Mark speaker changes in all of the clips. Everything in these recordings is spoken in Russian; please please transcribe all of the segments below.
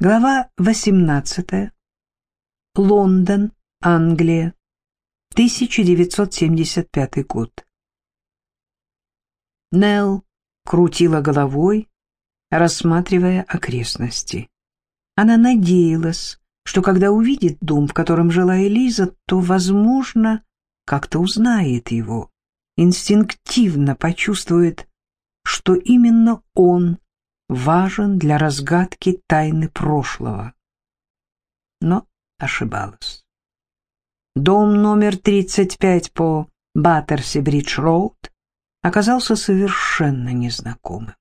Speaker 1: Глава 18. Лондон, Англия. 1975 год. Нелл крутила головой, рассматривая окрестности. Она надеялась, что когда увидит дом, в котором жила Элиза, то, возможно, как-то узнает его, инстинктивно почувствует, что именно он важен для разгадки тайны прошлого. Но ошибалась. Дом номер 35 по Баттерси-Бридж-Роуд оказался совершенно незнакомым.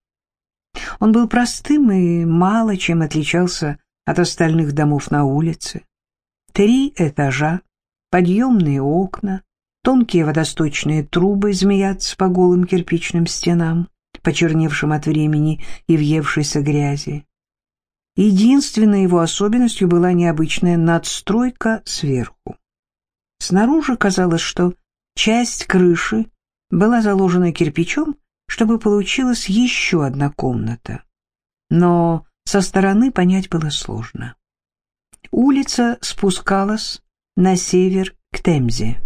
Speaker 1: Он был простым и мало чем отличался от остальных домов на улице. Три этажа, подъемные окна, тонкие водосточные трубы змеятся по голым кирпичным стенам почерневшим от времени и въевшейся грязи. Единственной его особенностью была необычная надстройка сверху. Снаружи казалось, что часть крыши была заложена кирпичом, чтобы получилась еще одна комната. Но со стороны понять было сложно. Улица спускалась на север к Темзе.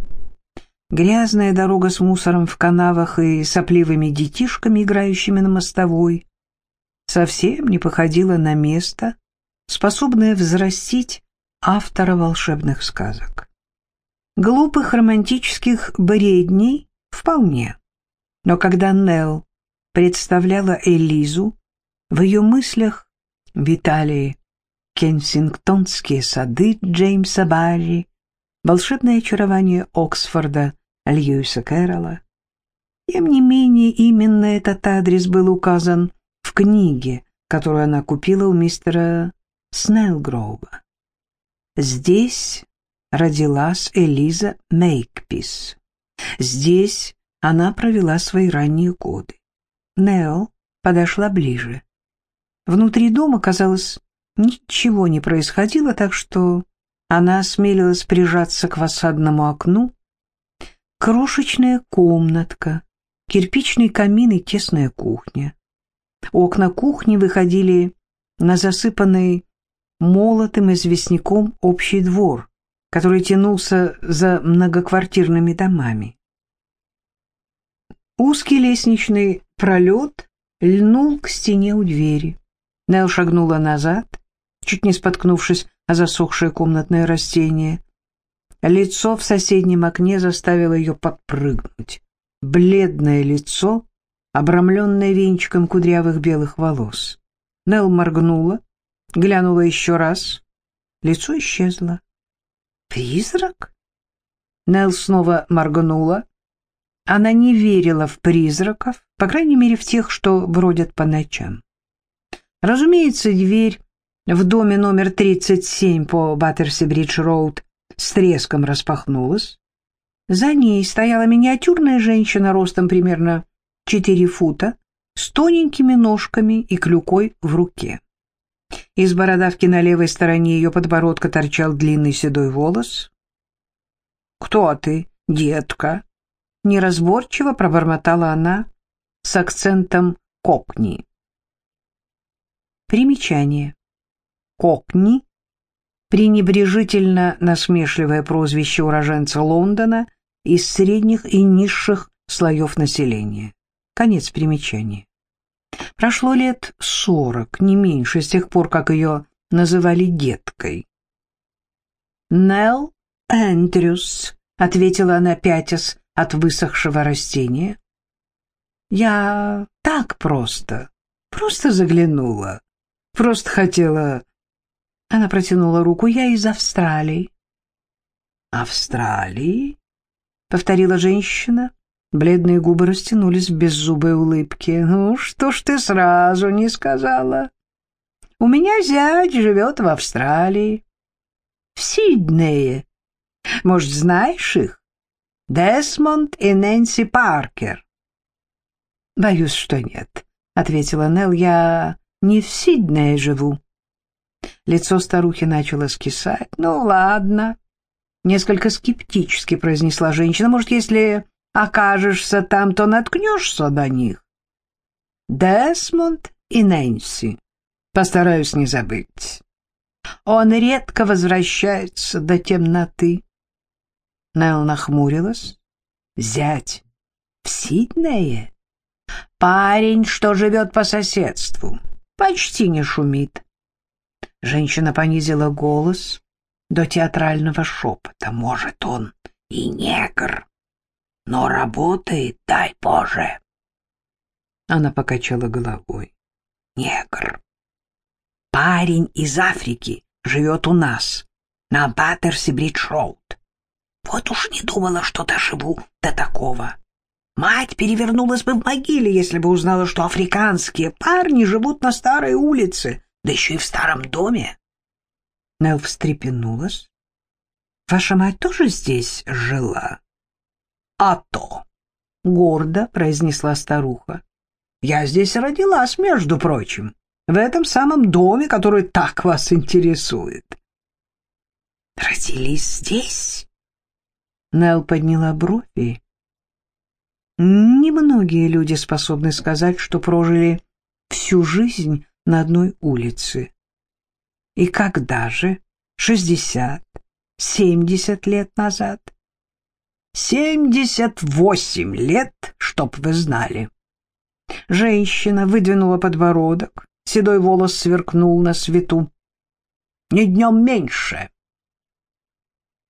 Speaker 1: Грязная дорога с мусором в канавах и сопливыми детишками, играющими на мостовой, совсем не походила на место, способное взрастить автора волшебных сказок. Глупых романтических бредней вполне. Но когда Нелл представляла Элизу, в ее мыслях витали кенсингтонские сады Джеймса Барри, волшебное очарование Оксфорда Льюиса Кэрролла. Тем не менее, именно этот адрес был указан в книге, которую она купила у мистера Снеллгроува. Здесь родилась Элиза Мейкпис. Здесь она провела свои ранние годы. Нео подошла ближе. Внутри дома, казалось, ничего не происходило, так что она осмелилась прижаться к фасадному окну Крошечная комнатка, кирпичный камин и тесная кухня. Окна кухни выходили на засыпанный молотым известняком общий двор, который тянулся за многоквартирными домами. Узкий лестничный пролет льнул к стене у двери. Нел шагнула назад, чуть не споткнувшись о засохшее комнатное растение. Лицо в соседнем окне заставило ее подпрыгнуть. Бледное лицо, обрамленное венчиком кудрявых белых волос. Нел моргнула, глянула еще раз. Лицо исчезло. «Призрак?» Нел снова моргнула. Она не верила в призраков, по крайней мере, в тех, что бродят по ночам. Разумеется, дверь в доме номер 37 по Баттерси-Бридж-Роуд с треском распахнулась. За ней стояла миниатюрная женщина ростом примерно 4 фута, с тоненькими ножками и клюкой в руке. Из бородавки на левой стороне ее подбородка торчал длинный седой волос. «Кто ты, детка?» — неразборчиво пробормотала она с акцентом «кокни». Примечание. «Кокни» пренебрежительно насмешливое прозвище уроженца Лондона из средних и низших слоев населения. Конец примечания. Прошло лет сорок, не меньше, с тех пор, как ее называли деткой. «Нелл Эндрюс», — ответила она, пятясь от высохшего растения. «Я так просто, просто заглянула, просто хотела она протянула руку. «Я из Австралии». «Австралии?» — повторила женщина. Бледные губы растянулись в беззубой улыбке. «Ну, что ж ты сразу не сказала?» «У меня зять живет в Австралии. В Сиднее. Может, знаешь их? Десмонд и Нэнси Паркер». «Боюсь, что нет», — ответила Нелл. «Я не в Сиднее живу». Лицо старухи начало скисать. «Ну, ладно», — несколько скептически произнесла женщина. «Может, если окажешься там, то наткнешься до них?» «Десмонд и Нэнси. Постараюсь не забыть». Он редко возвращается до темноты. Нелл нахмурилась. Зять в Сиднее? Парень, что живет по соседству, почти не шумит. Женщина понизила голос до театрального шепота. Может, он и негр, но работает, дай Боже. Она покачала головой. Негр. Парень из Африки живет у нас, на Баттерси-Бридж-Роуд. Вот уж не думала, что доживу до такого. Мать перевернулась бы в могиле, если бы узнала, что африканские парни живут на старой улице, да еще и в старом доме. Нелл встрепенулась. Ваша мать тоже здесь жила? А то, гордо произнесла старуха. Я здесь родилась, между прочим, в этом самом доме, который так вас интересует. Родились здесь? Нелл подняла брови. Немногие люди способны сказать, что прожили всю жизнь на одной улице. И когда же? Шестьдесят, семьдесят лет назад? Семьдесят восемь лет, чтоб вы знали. Женщина выдвинула подбородок, седой волос сверкнул на свету. Не днем меньше.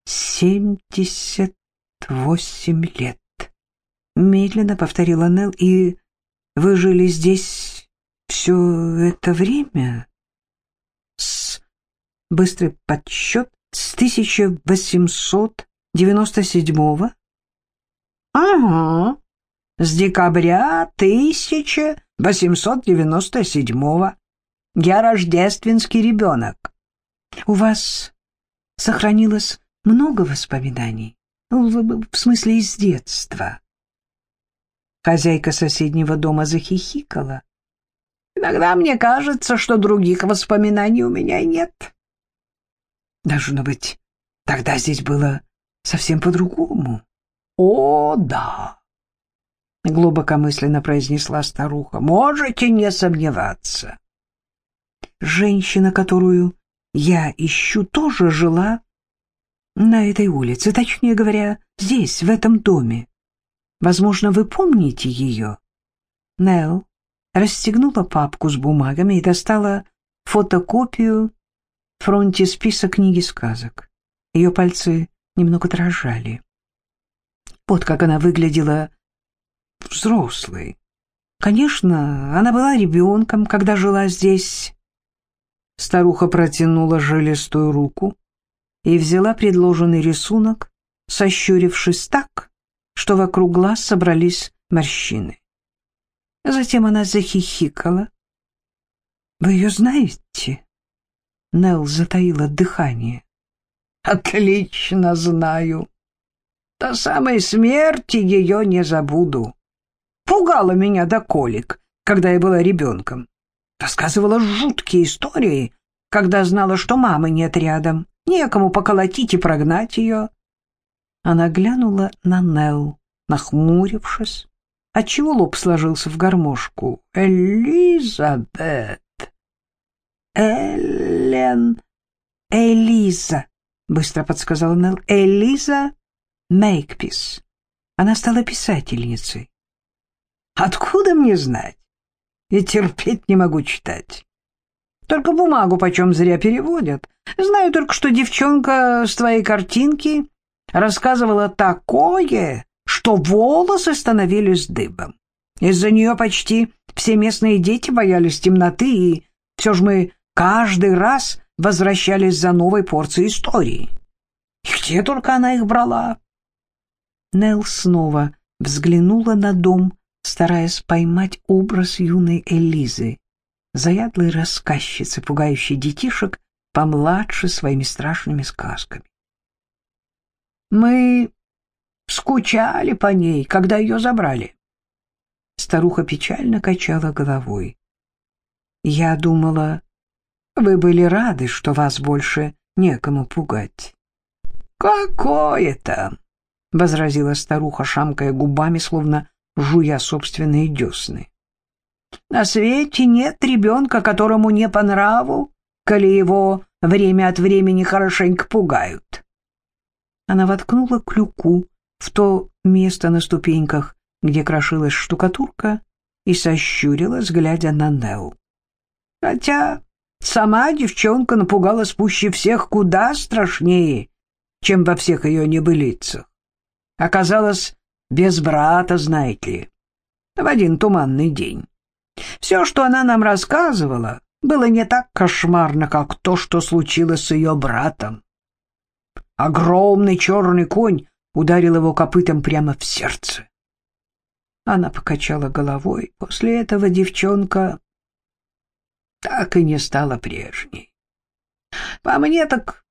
Speaker 1: Семьдесят восемь лет. Медленно повторила Нелл, и вы жили здесь все это время? С быстрый подсчет с 1897-го? Ага, с декабря 1897-го. Я рождественский ребенок. У вас сохранилось много воспоминаний? В, в, в смысле, из детства? Хозяйка соседнего дома захихикала. Иногда мне кажется, что других воспоминаний у меня нет. Должно быть, тогда здесь было совсем по-другому. О, да! Глубокомысленно произнесла старуха. Можете не сомневаться. Женщина, которую я ищу, тоже жила на этой улице, точнее говоря, здесь, в этом доме. Возможно, вы помните ее? Нелл расстегнула папку с бумагами и достала фотокопию фронтисписа книги сказок. Ее пальцы немного дрожали. Вот как она выглядела взрослой. Конечно, она была ребенком, когда жила здесь. Старуха протянула жилистую руку и взяла предложенный рисунок, сощурившись так, что вокруг глаз собрались морщины. Затем она захихикала. «Вы ее знаете?» Нелл затаила дыхание. «Отлично знаю. До самой смерти ее не забуду. Пугала меня до колик, когда я была ребенком. Рассказывала жуткие истории, когда знала, что мамы нет рядом, некому поколотить и прогнать ее. Она глянула на Нелл, нахмурившись, отчего лоб сложился в гармошку. «Элизабет!» «Эллен...» «Элиза», — быстро подсказала Нелл. «Элиза Мейкпис. Она стала писательницей». «Откуда мне знать? Я терпеть не могу читать. Только бумагу почем зря переводят. Знаю только, что девчонка с твоей картинки рассказывала такое, что волосы становились дыбом. Из-за нее почти все местные дети боялись темноты, и все же мы каждый раз возвращались за новой порцией истории. И где только она их брала? Нелл снова взглянула на дом, стараясь поймать образ юной Элизы, заядлой рассказчицы, пугающей детишек помладше своими страшными сказками. Мы скучали по ней, когда ее забрали. Старуха печально качала головой. Я думала, вы были рады, что вас больше некому пугать. Какое там? — возразила старуха, шамкая губами, словно жуя собственные десны. На свете нет ребенка, которому не по нраву, коли его время от времени хорошенько пугают. Она воткнула клюку в то место на ступеньках, где крошилась штукатурка, и сощурилась, глядя на Нелл. Хотя сама девчонка напугалась пуще всех куда страшнее, чем во всех ее небылицах. Оказалось, без брата, знаете ли, в один туманный день. Все, что она нам рассказывала, было не так кошмарно, как то, что случилось с ее братом. Огромный черный конь ударил его копытом прямо в сердце. Она покачала головой. После этого девчонка так и не стала прежней. По мне так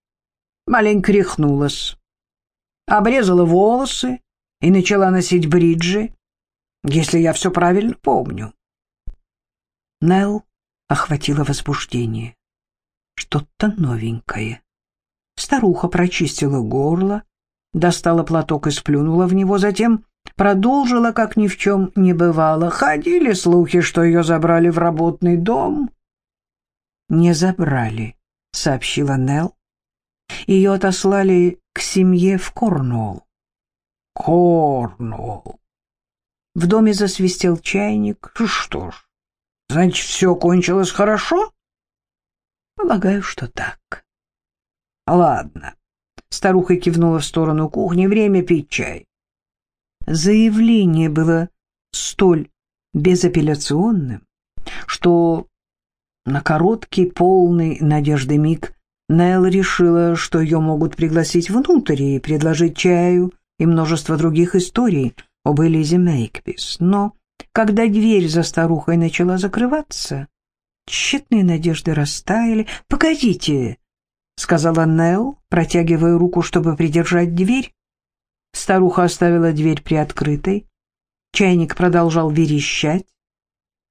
Speaker 1: маленько рехнулась. Обрезала волосы и начала носить бриджи, если я все правильно помню. Нелл охватило возбуждение. Что-то новенькое. Старуха прочистила горло, достала платок и сплюнула в него, затем продолжила, как ни в чем не бывало. Ходили слухи, что ее забрали в работный дом. «Не забрали», — сообщила Нелл. Ее отослали к семье в Корнуолл. Корнуолл. В доме засвистел чайник. Что ж, значит, все кончилось хорошо? Полагаю, что так. Ладно. Старуха кивнула в сторону кухни. Время пить чай. Заявление было столь безапелляционным, что на короткий, полный надежды миг Нелл решила, что ее могут пригласить внутрь и предложить чаю и множество других историй об Элизе Мейкпис. Но когда дверь за старухой начала закрываться, тщетные надежды растаяли. «Погодите!» — сказала Нелл, протягивая руку, чтобы придержать дверь. Старуха оставила дверь приоткрытой. Чайник продолжал верещать.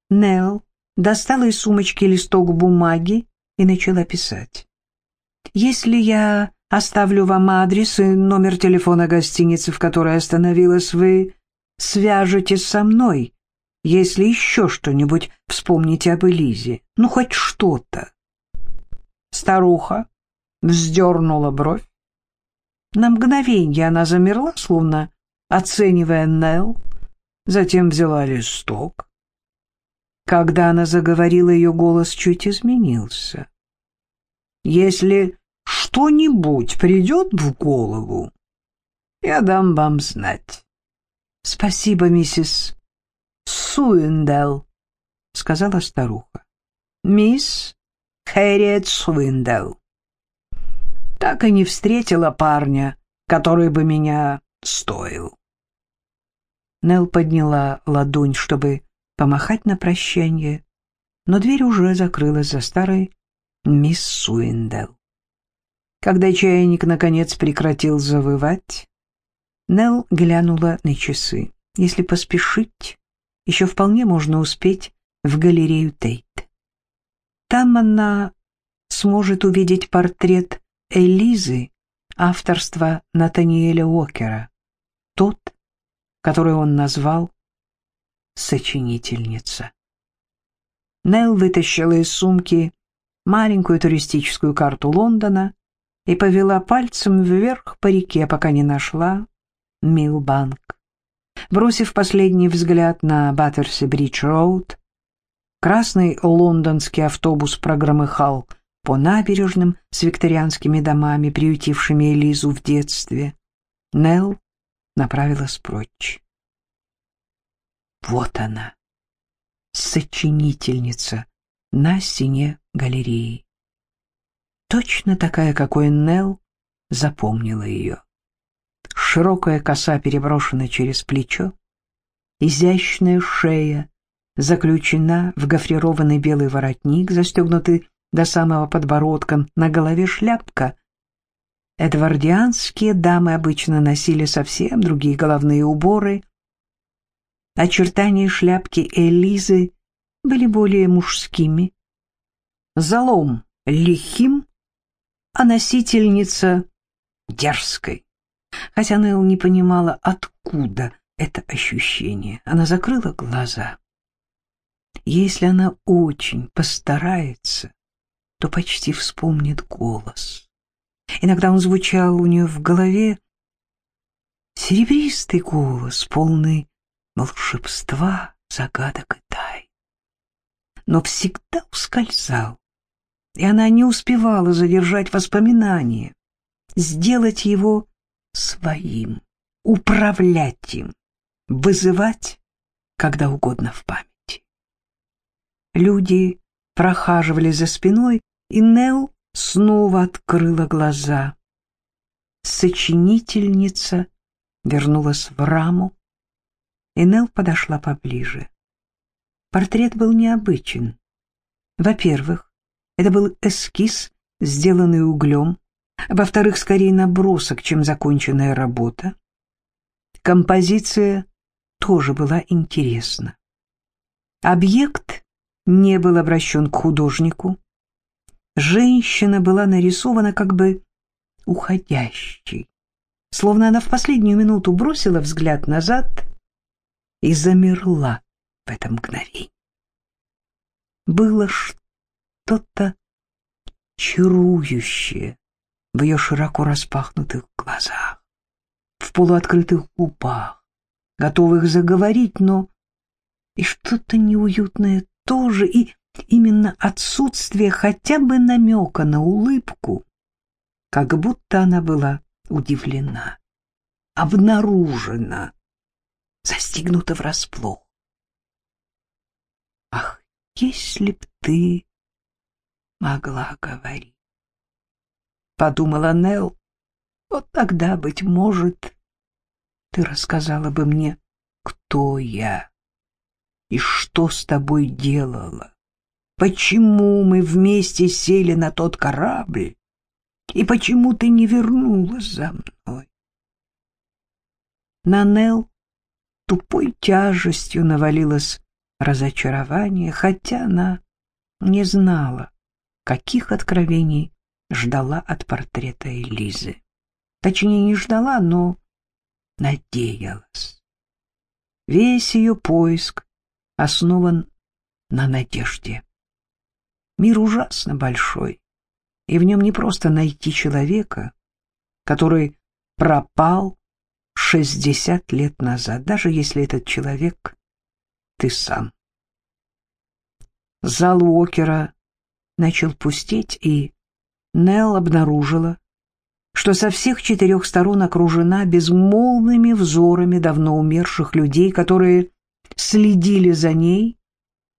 Speaker 1: Нелл достала из сумочки листок бумаги и начала писать. «Если я оставлю вам адрес и номер телефона гостиницы, в которой остановилась, вы свяжетесь со мной, если еще что-нибудь вспомните об Элизе. Ну, хоть что-то». Старуха вздернула бровь. На мгновенье она замерла, словно оценивая Нелл, затем взяла листок. Когда она заговорила, ее голос чуть изменился. «Если что-нибудь придет в голову, я дам вам знать». «Спасибо, миссис Суиндел», — сказала старуха. «Мисс Хэрриет Суиндел» так и не встретила парня, который бы меня стоил. Нел подняла ладонь, чтобы помахать на прощание, но дверь уже закрылась за старой мисс Суиндел. Когда чайник, наконец, прекратил завывать, Нел глянула на часы. Если поспешить, еще вполне можно успеть в галерею Тейт. Там она сможет увидеть портрет Элизы авторства Натаниэля Уокера, тот, который он назвал «сочинительница». Нелл вытащила из сумки маленькую туристическую карту Лондона и повела пальцем вверх по реке, пока не нашла Милбанк. Бросив последний взгляд на Баттерси-Бридж-Роуд, красный лондонский автобус прогромыхал по набережным с викторианскими домами, приютившими Элизу в детстве, Нелл направилась прочь. Вот она, сочинительница на стене галереи. Точно такая, какой Нелл запомнила ее. Широкая коса переброшена через плечо, изящная шея заключена в гофрированный белый воротник, застегнутый до самого подбородка, на голове шляпка. Эдвардианские дамы обычно носили совсем другие головные уборы. Очертания шляпки Элизы были более мужскими. Залом лихим, а носительница дерзкой. Хотя Нелл не понимала, откуда это ощущение. Она закрыла глаза. Если она очень постарается, то почти вспомнит голос. Иногда он звучал у нее в голове, серебристый голос, полный волшебства, загадок и тай. Но всегда ускользал, и она не успевала задержать воспоминания, сделать его своим, управлять им, вызывать когда угодно в памяти. Люди прохаживали за спиной, и Нел снова открыла глаза. Сочинительница вернулась в раму, и Нел подошла поближе. Портрет был необычен. Во-первых, это был эскиз, сделанный углем, во-вторых, скорее набросок, чем законченная работа. Композиция тоже была интересна. Объект не был обращен к художнику. Женщина была нарисована как бы уходящей, словно она в последнюю минуту бросила взгляд назад и замерла в этом мгновении. Было что-то чарующее в ее широко распахнутых глазах, в полуоткрытых губах, готовых заговорить, но и что-то неуютное тоже, и именно отсутствие хотя бы намека на улыбку, как будто она была удивлена, обнаружена, застигнута врасплох. Ах, если б ты могла говорить! Подумала Нел, вот тогда, быть может, ты рассказала бы мне, кто я и что с тобой делала, почему мы вместе сели на тот корабль и почему ты не вернулась за мной. На Нел тупой тяжестью навалилось разочарование, хотя она не знала, каких откровений ждала от портрета Элизы. Точнее, не ждала, но надеялась. Весь ее поиск основан на надежде. Мир ужасно большой, и в нем не просто найти человека, который пропал шестьдесят лет назад, даже если этот человек — ты сам. Зал Уокера начал пустеть, и Нелл обнаружила, что со всех четырех сторон окружена безмолвными взорами давно умерших людей, которые следили за ней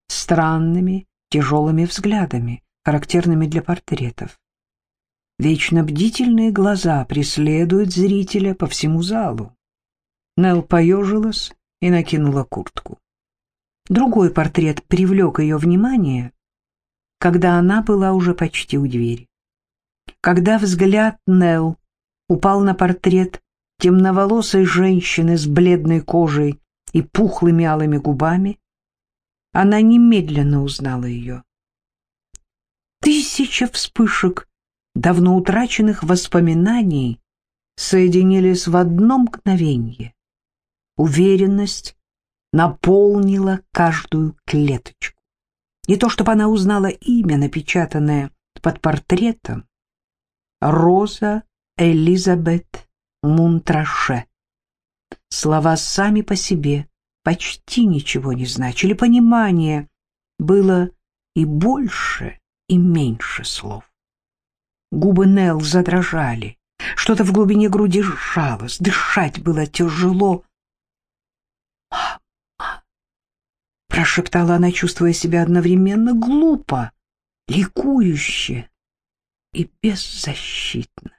Speaker 1: странными, тяжелыми взглядами, характерными для портретов. Вечно бдительные глаза преследуют зрителя по всему залу. Нелл поежилась и накинула куртку. Другой портрет привлек ее внимание, когда она была уже почти у двери. Когда взгляд Нелл упал на портрет темноволосой женщины с бледной кожей и пухлыми алыми губами, она немедленно узнала ее. Тысяча вспышек давно утраченных воспоминаний соединились в одно мгновение. Уверенность наполнила каждую клеточку. Не то чтобы она узнала имя, напечатанное под портретом, Роза Элизабет Мунтраше. Слова сами по себе почти ничего не значили. Понимание было и больше, и меньше слов. Губы Нелл задрожали. Что-то в глубине груди сжалось. Дышать было тяжело. «Мама!» — прошептала она, чувствуя себя одновременно глупо, ликующе и беззащитна.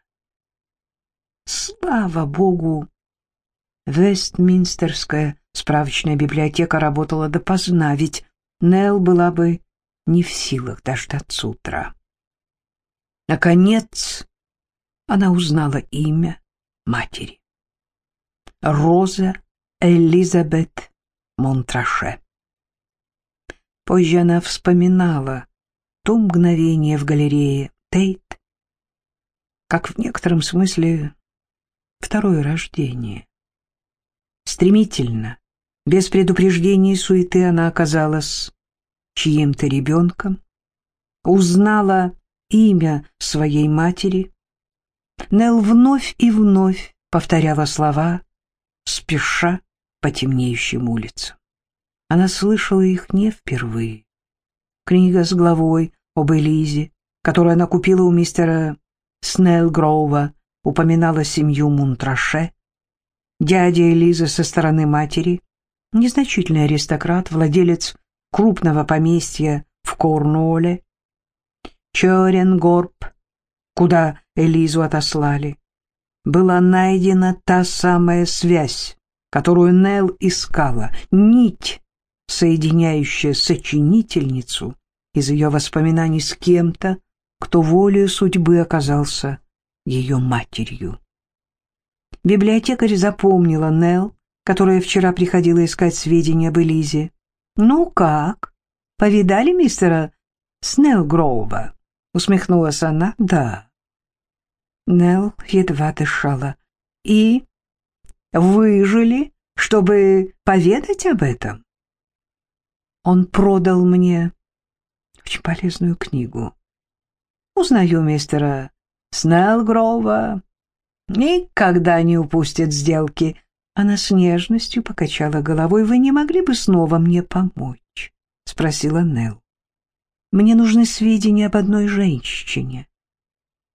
Speaker 1: Слава богу, Вестминстерская справочная библиотека работала допоздна, ведь Нелл была бы не в силах дождаться утра. Наконец, она узнала имя матери. Роза Элизабет Монтраше. Позже она вспоминала то мгновение в галерее, Тейт, как в некотором смысле второе рождение. Стремительно, без предупреждения и суеты она оказалась чьим-то ребенком, узнала имя своей матери. Нел вновь и вновь повторяла слова, спеша по темнеющим улицам. Она слышала их не впервые. Книга с главой об Элизе, которую она купила у мистера Снеллгроува, упоминала семью Мунтраше. Дядя Элизы со стороны матери, незначительный аристократ, владелец крупного поместья в Корнуолле. Чоренгорб, куда Элизу отослали, была найдена та самая связь, которую Нел искала, нить, соединяющая сочинительницу из ее воспоминаний с кем-то, кто волею судьбы оказался ее матерью. Библиотекарь запомнила Нел, которая вчера приходила искать сведения об Элизе. «Ну как? Повидали мистера Снеллгроува?» — усмехнулась она. «Да». Нел едва дышала. «И выжили, чтобы поведать об этом?» Он продал мне очень полезную книгу. Узнаю мистера Снеллгрова. Никогда не упустит сделки. Она с нежностью покачала головой. «Вы не могли бы снова мне помочь?» — спросила Нелл. «Мне нужны сведения об одной женщине».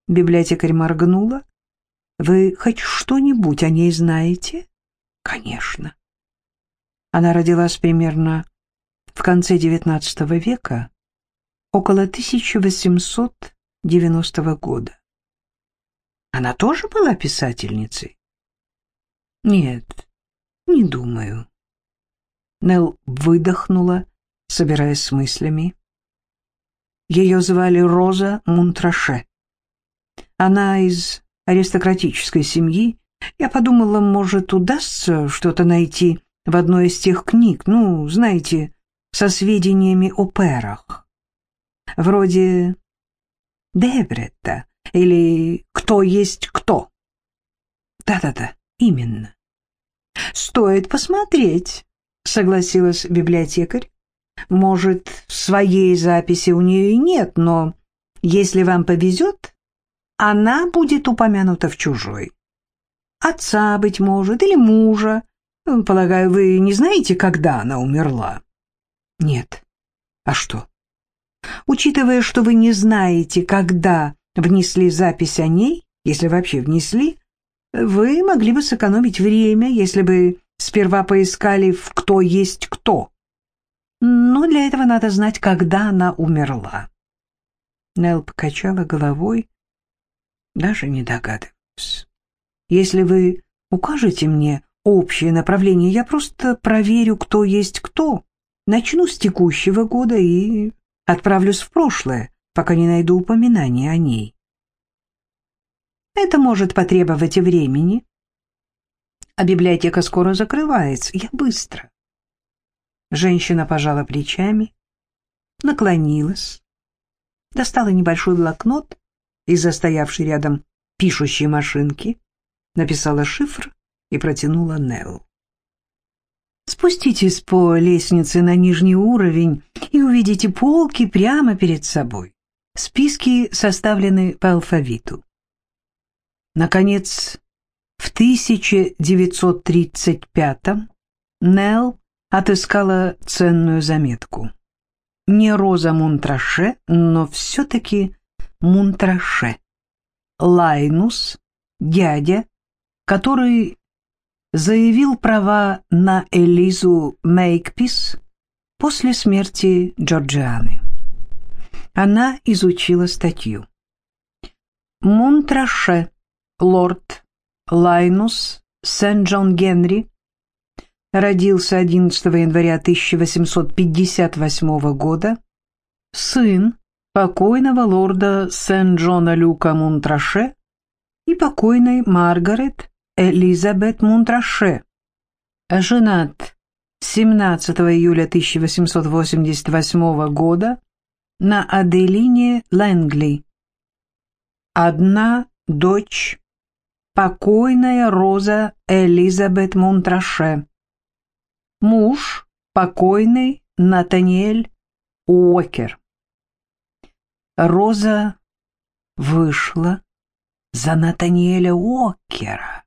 Speaker 1: Библиотекарь моргнула. «Вы хоть что-нибудь о ней знаете?» «Конечно». Она родилась примерно в конце XIX века, около 1890 года. Она тоже была писательницей? Нет, не думаю. Нел выдохнула, собираясь с мыслями. Ее звали Роза Мунтраше. Она из аристократической семьи. Я подумала, может, удастся что-то найти в одной из тех книг, ну, знаете, со сведениями о перах. Вроде Дебретта или «Кто есть кто». Да-да-да, именно. «Стоит посмотреть», — согласилась библиотекарь. «Может, своей записи у нее и нет, но если вам повезет, она будет упомянута в чужой. Отца, быть может, или мужа. Полагаю, вы не знаете, когда она умерла?» Нет. А что? Учитывая, что вы не знаете, когда внесли запись о ней, если вообще внесли, вы могли бы сэкономить время, если бы сперва поискали в «кто есть кто». Но для этого надо знать, когда она умерла. Нелл покачала головой, даже не догадываюсь. Если вы укажете мне общее направление, я просто проверю, кто есть кто. Начну с текущего года и отправлюсь в прошлое, пока не найду упоминания о ней. Это может потребовать и времени. А библиотека скоро закрывается. Я быстро. Женщина пожала плечами, наклонилась, достала небольшой блокнот из застоявшей рядом пишущей машинки, написала шифр и протянула Нелл. Спуститесь по лестнице на нижний уровень и увидите полки прямо перед собой. Списки составлены по алфавиту. Наконец, в 1935-м Нелл отыскала ценную заметку. Не Роза Мунтраше, но все-таки Мунтраше. Лайнус, дядя, который заявил права на Элизу Мейкпис после смерти Джорджианы. Она изучила статью. Мунтраше, лорд Лайнус Сент-Джон-Генри, родился 11 января 1858 года, сын покойного лорда Сент-Джона Люка Мунтраше и покойной Маргарет Элизабет Мунтраше, женат 17 июля 1888 года на Аделине Лэнгли. Одна дочь, покойная Роза Элизабет Мунтраше. Муж, покойный Натаниэль Уокер. Роза вышла за Натаниэля Уоккера.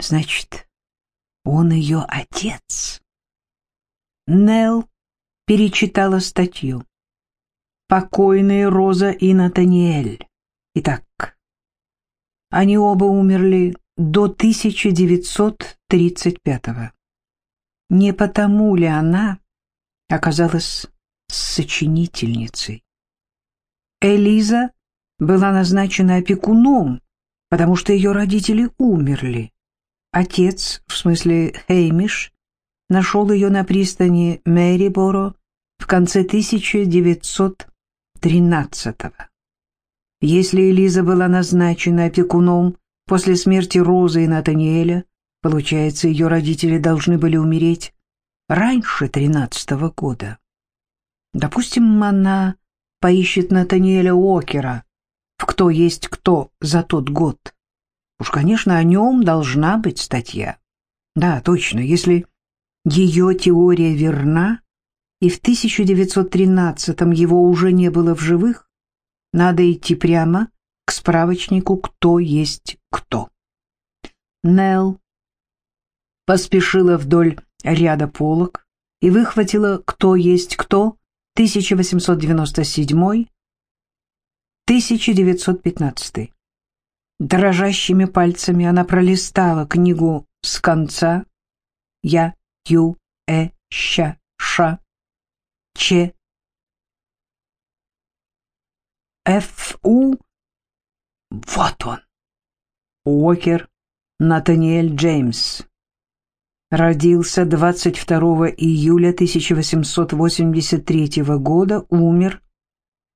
Speaker 1: Значит, он ее отец. Нелл перечитала статью. Покойные Роза и Натаниэль. Итак, они оба умерли до 1935-го. Не потому ли она оказалась сочинительницей? Элиза была назначена опекуном, потому что ее родители умерли. Отец, в смысле Хеймиш, нашел ее на пристани Мэриборо в конце 1913-го. Если Элиза была назначена опекуном после смерти Розы и Натаниэля, получается, ее родители должны были умереть раньше тринадцатого года. Допустим, она поищет Натаниэля Уокера, в «Кто есть кто» за тот год. Уж, конечно, о нем должна быть статья. Да, точно, если ее теория верна, и в 1913-м его уже не было в живых, надо идти прямо к справочнику «Кто есть кто». Нелл поспешила вдоль ряда полок и выхватила «Кто есть кто» 1897-1915. Дрожащими пальцами она пролистала книгу с конца «Я, Ю, Э, Ща, Ша, Че, Ф, У». Вот он. Уокер Натаниэль Джеймс родился 22 июля 1883 года, умер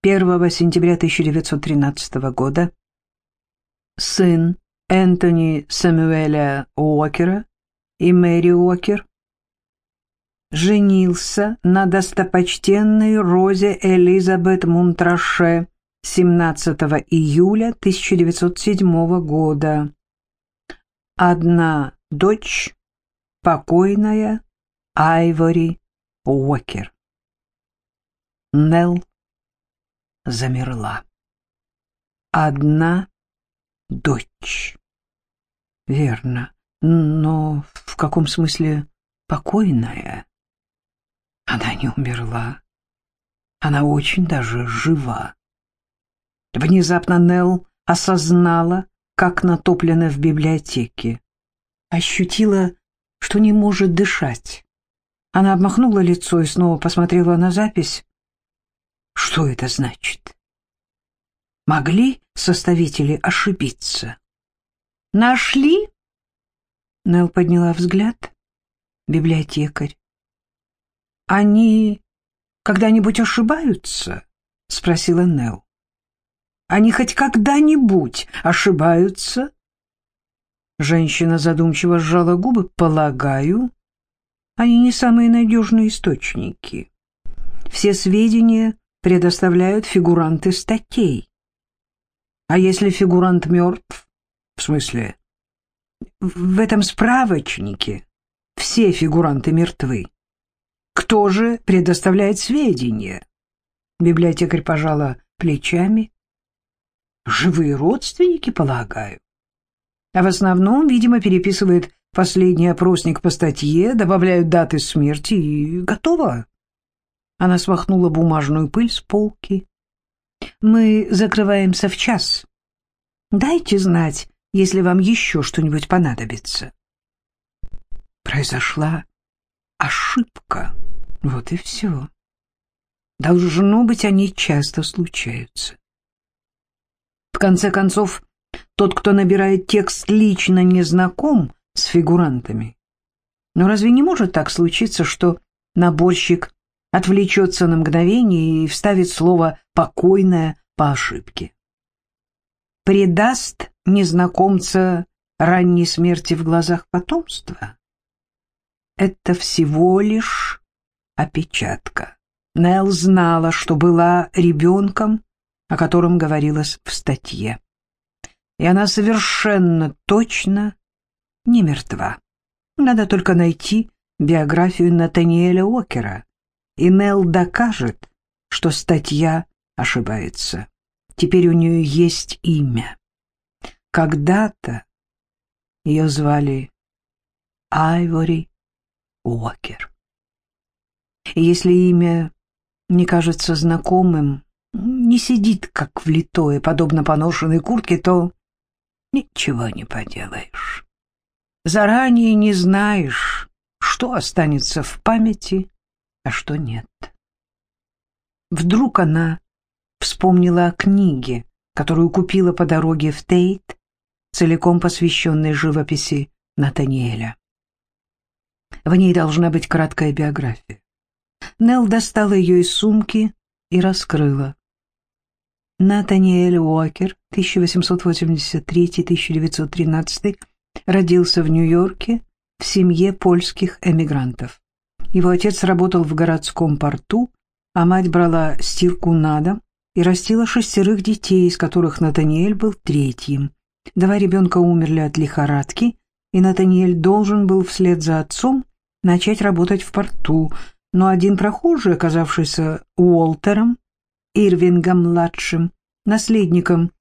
Speaker 1: 1 сентября 1913 года, сын Энтони Сэмюэля Уокера и Мэри Уокер, женился на достопочтенной Розе Элизабет Мунтраше 17 июля 1907 года. Одна дочь покойная Айвори Уокер. Нелл замерла. Одна дочь. Верно, но в каком смысле покойная? Она не умерла. Она очень даже жива. Внезапно Нелл осознала, как натоплена в библиотеке. Ощутила что не может дышать. Она обмахнула лицо и снова посмотрела на запись. Что это значит? Могли составители ошибиться? Нашли? Нел подняла взгляд. Библиотекарь. Они когда-нибудь ошибаются? Спросила Нел. Они хоть когда-нибудь ошибаются? Женщина задумчиво сжала губы. «Полагаю, они не самые надежные источники. Все сведения предоставляют фигуранты статей. А если фигурант мертв? В смысле? В этом справочнике все фигуранты мертвы. Кто же предоставляет сведения?» Библиотекарь пожала плечами. «Живые родственники, полагаю?» а в основном, видимо, переписывает последний опросник по статье, добавляют даты смерти и готово. Она смахнула бумажную пыль с полки. Мы закрываемся в час. Дайте знать, если вам еще что-нибудь понадобится. Произошла ошибка. Вот и все. Должно быть, они часто случаются. В конце концов, тот, кто набирает текст, лично не знаком с фигурантами. Но разве не может так случиться, что наборщик отвлечется на мгновение и вставит слово «покойное» по ошибке? Предаст незнакомца ранней смерти в глазах потомства? Это всего лишь опечатка. Нелл знала, что была ребенком, о котором говорилось в статье и она совершенно точно не мертва. Надо только найти биографию Натаниэля Уокера, и Нелл докажет, что статья ошибается. Теперь у нее есть имя. Когда-то ее звали Айвори Уокер. Если имя не кажется знакомым, не сидит как влитое, подобно поношенной куртке, то ничего не поделаешь. Заранее не знаешь, что останется в памяти, а что нет. Вдруг она вспомнила о книге, которую купила по дороге в Тейт, целиком посвященной живописи Натаниэля. В ней должна быть краткая биография. Нелл достала ее из сумки и раскрыла. Натаниэль Уокер, 1883-1913, родился в Нью-Йорке в семье польских эмигрантов. Его отец работал в городском порту, а мать брала стирку на дом и растила шестерых детей, из которых Натаниэль был третьим. Два ребенка умерли от лихорадки, и Натаниэль должен был вслед за отцом начать работать в порту, но один прохожий, оказавшийся Уолтером, Ирвингом-младшим, наследником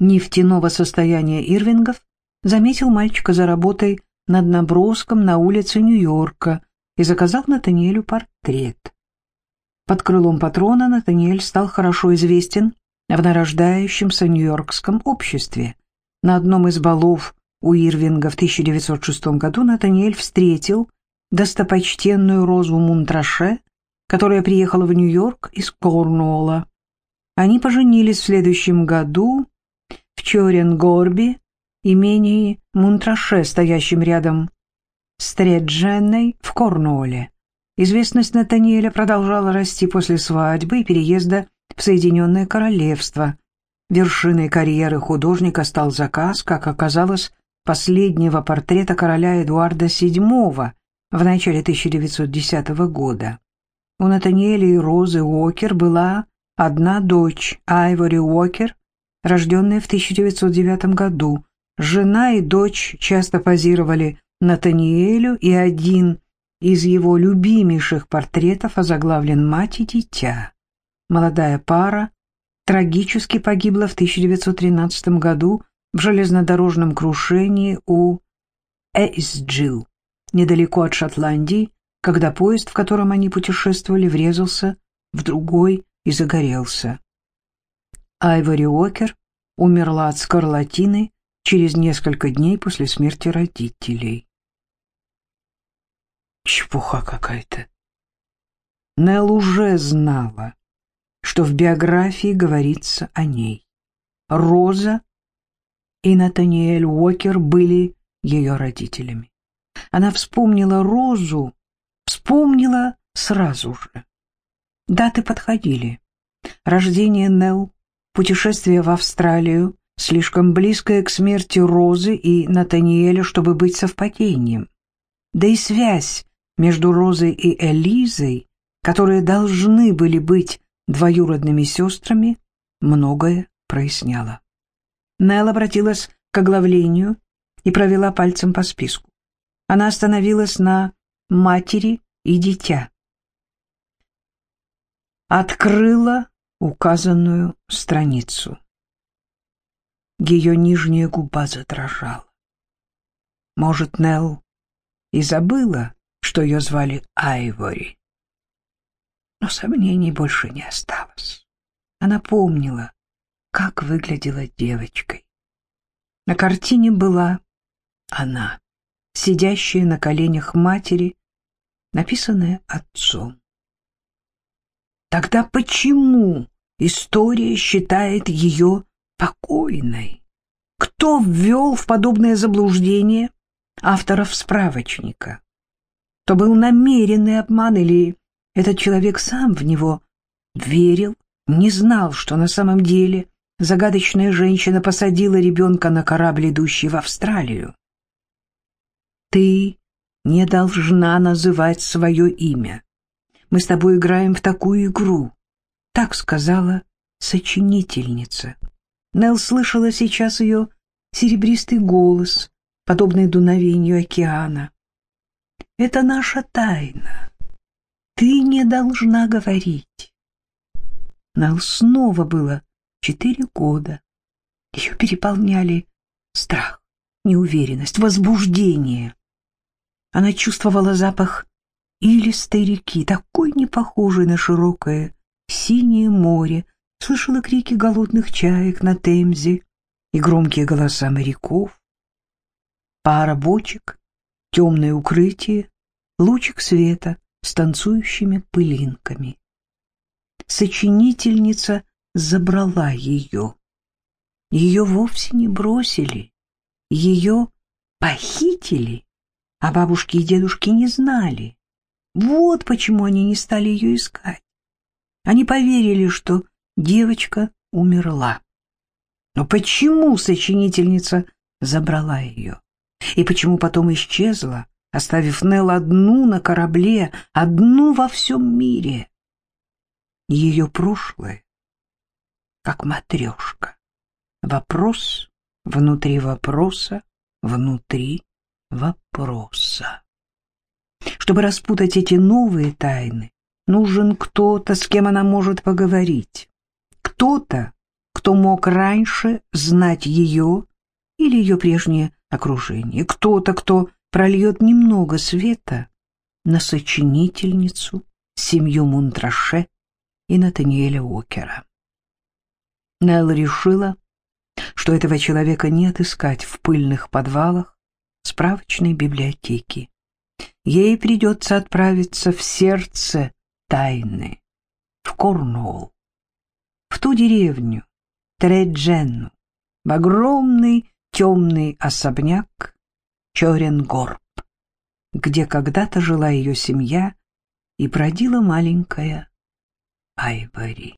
Speaker 1: нефтяного состояния Ирвингов, заметил мальчика за работой над наброском на улице Нью-Йорка и заказал Натаниэлю портрет. Под крылом патрона Натаниэль стал хорошо известен в нарождающемся нью-йоркском обществе. На одном из балов у Ирвинга в 1906 году Натаниэль встретил достопочтенную Розу Мунтраше, которая приехала в Нью-Йорк из Корнуолла. Они поженились в следующем году в Чоренгорби, имении Мунтраше, стоящем рядом с Тредженной в Корнуолле. Известность Натаниэля продолжала расти после свадьбы и переезда в Соединенное Королевство. Вершиной карьеры художника стал заказ, как оказалось, последнего портрета короля Эдуарда VII в начале 1910 года. У Натаниэля и Розы Уокер была одна дочь, Айвори Уокер, рожденная в 1909 году. Жена и дочь часто позировали Натаниэлю, и один из его любимейших портретов озаглавлен «Мать и дитя». Молодая пара трагически погибла в 1913 году в железнодорожном крушении у Эйсджилл, недалеко от Шотландии, когда поезд, в котором они путешествовали, врезался в другой и загорелся. Айвори Уокер умерла от скарлатины через несколько дней после смерти родителей. Чепуха какая-то. Нелл уже знала, что в биографии говорится о ней. Роза и Натаниэль Уокер были ее родителями. Она вспомнила Розу, вспомнила сразу же. Даты подходили. Рождение Нелл, путешествие в Австралию, слишком близкое к смерти Розы и Натаниэля, чтобы быть совпадением. Да и связь между Розой и Элизой, которые должны были быть двоюродными сестрами, многое проясняла. Нелл обратилась к оглавлению и провела пальцем по списку. Она остановилась на матери и дитя. Открыла указанную страницу. Ее нижняя губа задрожала. Может, Нелл и забыла, что ее звали Айвори. Но сомнений больше не осталось. Она помнила, как выглядела девочкой. На картине была она, сидящая на коленях матери, написанная отцом. Тогда почему история считает ее покойной? Кто ввел в подобное заблуждение авторов справочника? То был намеренный обман или этот человек сам в него верил, не знал, что на самом деле загадочная женщина посадила ребенка на корабль, идущий в Австралию? Ты не должна называть свое имя. Мы с тобой играем в такую игру. Так сказала сочинительница. Нелл слышала сейчас ее серебристый голос, подобный дуновению океана. Это наша тайна. Ты не должна говорить. Нелл снова было четыре года. Ее переполняли страх, неуверенность, возбуждение. Она чувствовала запах илистой реки, такой не похожей на широкое синее море, слышала крики голодных чаек на Темзе и громкие голоса моряков. Пара бочек, темное укрытие, лучик света с танцующими пылинками. Сочинительница забрала ее. Ее вовсе не бросили, ее похитили, а бабушки и дедушки не знали. Вот почему они не стали ее искать. Они поверили, что девочка умерла. Но почему сочинительница забрала ее? И почему потом исчезла, оставив Нелл одну на корабле, одну во всем мире? Ее прошлое, как матрешка. Вопрос внутри вопроса, внутри вопроса. Чтобы распутать эти новые тайны, нужен кто-то, с кем она может поговорить. Кто-то, кто мог раньше знать ее или ее прежнее окружение. Кто-то, кто прольет немного света на сочинительницу, семью Мунтраше и Натаниэля Уокера. Нелл решила, что этого человека не отыскать в пыльных подвалах справочной библиотеки. Ей придется отправиться в сердце тайны, в Корнуолл, в ту деревню, Тредженну, в огромный темный особняк Чоренгорб, где когда-то жила ее семья и бродила маленькая Айвори.